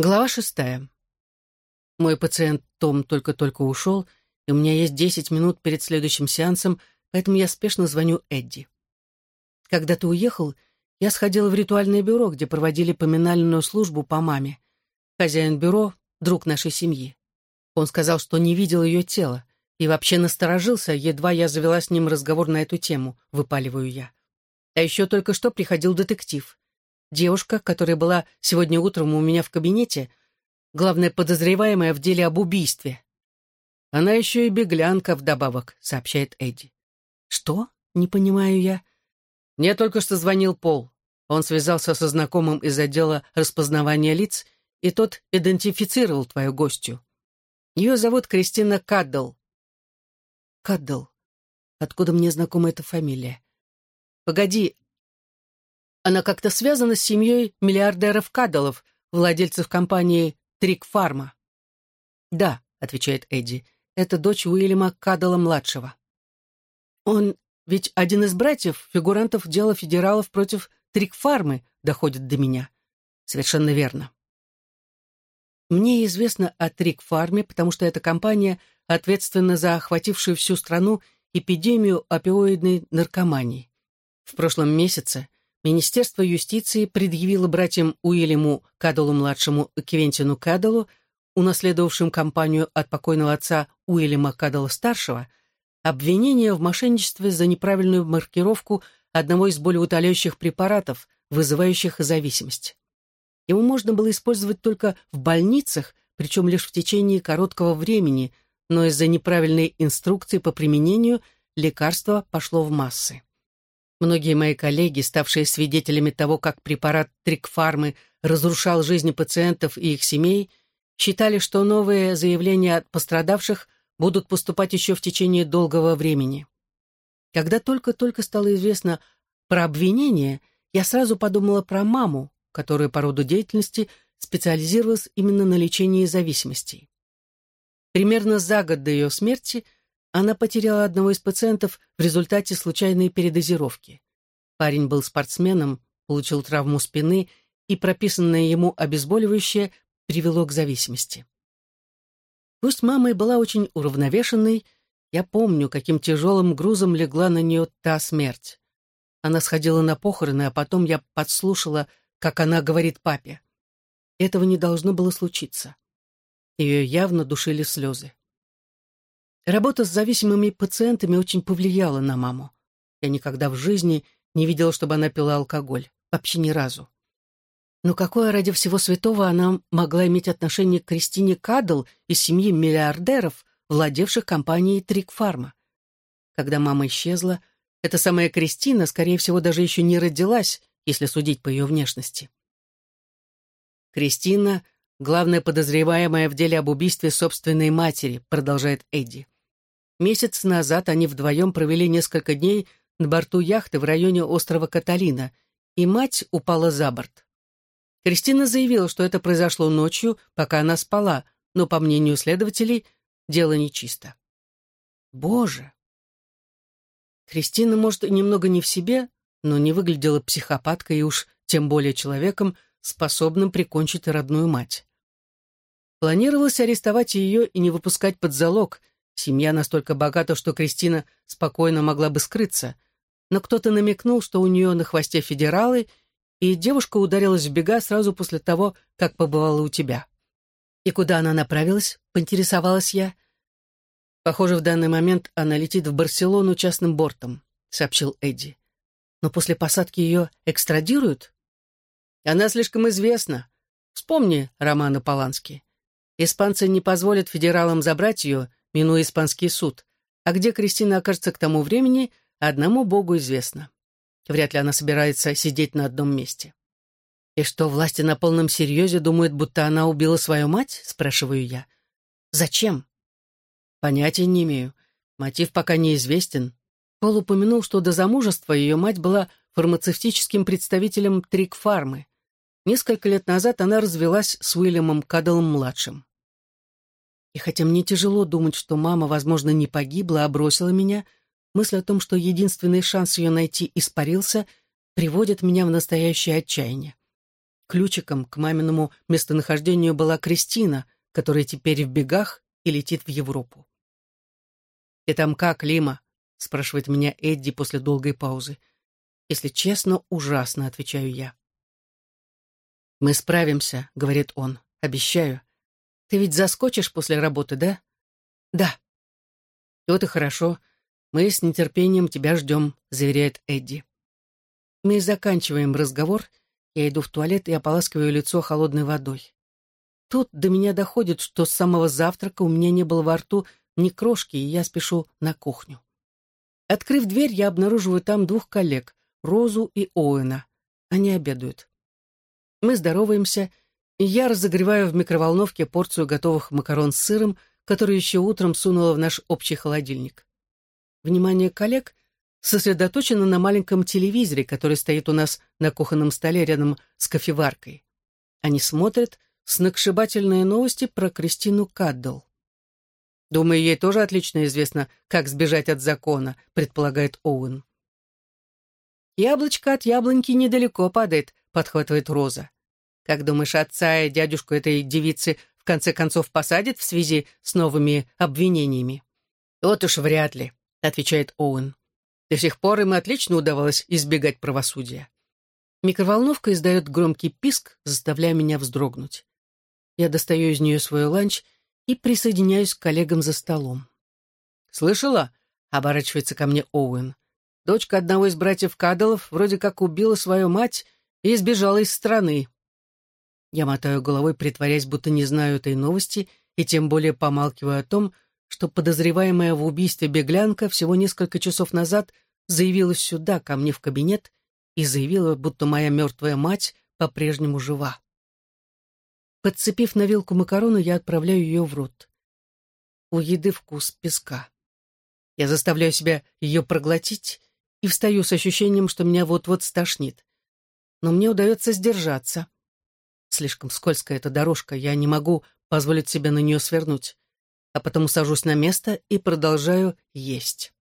Глава шестая. Мой пациент Том только-только ушел, и у меня есть десять минут перед следующим сеансом, поэтому я спешно звоню Эдди. Когда ты уехал, я сходила в ритуальное бюро, где проводили поминальную службу по маме. Хозяин бюро — друг нашей семьи. Он сказал, что не видел ее тела, и вообще насторожился, едва я завела с ним разговор на эту тему, выпаливаю я. А еще только что приходил детектив. Девушка, которая была сегодня утром у меня в кабинете, главная подозреваемая в деле об убийстве. Она еще и беглянка вдобавок, сообщает Эдди. Что? Не понимаю я. Мне только что звонил Пол. Он связался со знакомым из отдела распознавания лиц, и тот идентифицировал твою гостью. Ее зовут Кристина Каддл. Каддл. Откуда мне знакома эта фамилия? Погоди, она как-то связана с семьей миллиардеров Кадалов, владельцев компании Трик Фарма. «Да», — отвечает Эдди, — «это дочь Уильяма Кадала-младшего». «Он ведь один из братьев, фигурантов дела федералов против Трик Фармы, доходит до меня». «Совершенно верно». Мне известно о Трик Фарме, потому что эта компания ответственна за охватившую всю страну эпидемию опиоидной наркомании. В прошлом месяце Министерство юстиции предъявило братьям Уильяму Кадалу-младшему и Квентину Кадалу, унаследовавшим компанию от покойного отца Уильяма Кадала-старшего, обвинение в мошенничестве за неправильную маркировку одного из болеутоляющих препаратов, вызывающих зависимость. Его можно было использовать только в больницах, причем лишь в течение короткого времени, но из-за неправильной инструкции по применению лекарство пошло в массы. Многие мои коллеги, ставшие свидетелями того, как препарат Трикфармы разрушал жизни пациентов и их семей, считали, что новые заявления от пострадавших будут поступать еще в течение долгого времени. Когда только-только стало известно про обвинение, я сразу подумала про маму, которая по роду деятельности специализировалась именно на лечении зависимостей. Примерно за год до ее смерти – она потеряла одного из пациентов в результате случайной передозировки. Парень был спортсменом, получил травму спины, и прописанное ему обезболивающее привело к зависимости. Пусть мама и была очень уравновешенной, я помню, каким тяжелым грузом легла на нее та смерть. Она сходила на похороны, а потом я подслушала, как она говорит папе. Этого не должно было случиться. Ее явно душили слезы. Работа с зависимыми пациентами очень повлияла на маму. Я никогда в жизни не видела, чтобы она пила алкоголь. Вообще ни разу. Но какое ради всего святого она могла иметь отношение к Кристине Кадл из семьи миллиардеров, владевших компанией Трик Фарма? Когда мама исчезла, эта самая Кристина, скорее всего, даже еще не родилась, если судить по ее внешности. Кристина — главная подозреваемая в деле об убийстве собственной матери, продолжает Эдди. Месяц назад они вдвоем провели несколько дней на борту яхты в районе острова Каталина, и мать упала за борт. Кристина заявила, что это произошло ночью, пока она спала, но, по мнению следователей, дело нечисто. Боже! Кристина, может, немного не в себе, но не выглядела психопаткой и уж тем более человеком, способным прикончить родную мать. Планировалось арестовать ее и не выпускать под залог, Семья настолько богата, что Кристина спокойно могла бы скрыться, но кто-то намекнул, что у нее на хвосте федералы, и девушка ударилась в бега сразу после того, как побывала у тебя. «И куда она направилась?» — поинтересовалась я. «Похоже, в данный момент она летит в Барселону частным бортом», — сообщил Эдди. «Но после посадки ее экстрадируют?» «Она слишком известна. Вспомни Романа Полански. Испанцы не позволят федералам забрать ее, минуя испанский суд, а где Кристина окажется к тому времени, одному Богу известно. Вряд ли она собирается сидеть на одном месте. «И что, власти на полном серьезе думают, будто она убила свою мать?» — спрашиваю я. «Зачем?» «Понятия не имею. Мотив пока неизвестен. Пол упомянул, что до замужества ее мать была фармацевтическим представителем Трик-фармы. Несколько лет назад она развелась с Уильямом Кадалом-младшим. И хотя мне тяжело думать, что мама, возможно, не погибла, а бросила меня, мысль о том, что единственный шанс ее найти испарился, приводит меня в настоящее отчаяние. ключиком к маминому местонахождению была Кристина, которая теперь в бегах и летит в Европу. «Ты там как, Лима?» — спрашивает меня Эдди после долгой паузы. «Если честно, ужасно», — отвечаю я. «Мы справимся», — говорит он, — «обещаю. Ты ведь заскочишь после работы, да?» «Да». «Вот и хорошо. Мы с нетерпением тебя ждем», — заверяет Эдди. Мы заканчиваем разговор, я иду в туалет и ополаскиваю лицо холодной водой. Тут до меня доходит, что с самого завтрака у меня не было во рту ни крошки, и я спешу на кухню. Открыв дверь, я обнаруживаю там двух коллег, Розу и Оуэна. Они обедают. Мы здороваемся, и я разогреваю в микроволновке порцию готовых макарон с сыром, которую еще утром сунула в наш общий холодильник. Внимание коллег сосредоточено на маленьком телевизоре, который стоит у нас на кухонном столе рядом с кофеваркой. Они смотрят сногсшибательные новости про Кристину Каддл. «Думаю, ей тоже отлично известно, как сбежать от закона», предполагает Оуэн. «Яблочко от яблоньки недалеко падает», — подхватывает Роза. «Как думаешь, отца и дядюшку этой девицы в конце концов посадят в связи с новыми обвинениями?» «Вот уж вряд ли», — отвечает Оуэн. До сих пор им отлично удавалось избегать правосудия. Микроволновка издает громкий писк, заставляя меня вздрогнуть. Я достаю из нее свой ланч и присоединяюсь к коллегам за столом. «Слышала?» — оборачивается ко мне Оуэн. «Дочка одного из братьев Кадалов вроде как убила свою мать и сбежала из страны». Я мотаю головой, притворяясь, будто не знаю этой новости, и тем более помалкиваю о том, что подозреваемая в убийстве беглянка всего несколько часов назад заявилась сюда, ко мне в кабинет, и заявила, будто моя мертвая мать по-прежнему жива. Подцепив на вилку макарону, я отправляю ее в рот. У еды вкус песка. Я заставляю себя ее проглотить и встаю с ощущением, что меня вот-вот стошнит. Но мне удается сдержаться. Слишком скользкая эта дорожка, я не могу позволить себе на нее свернуть а потом сажусь на место и продолжаю есть.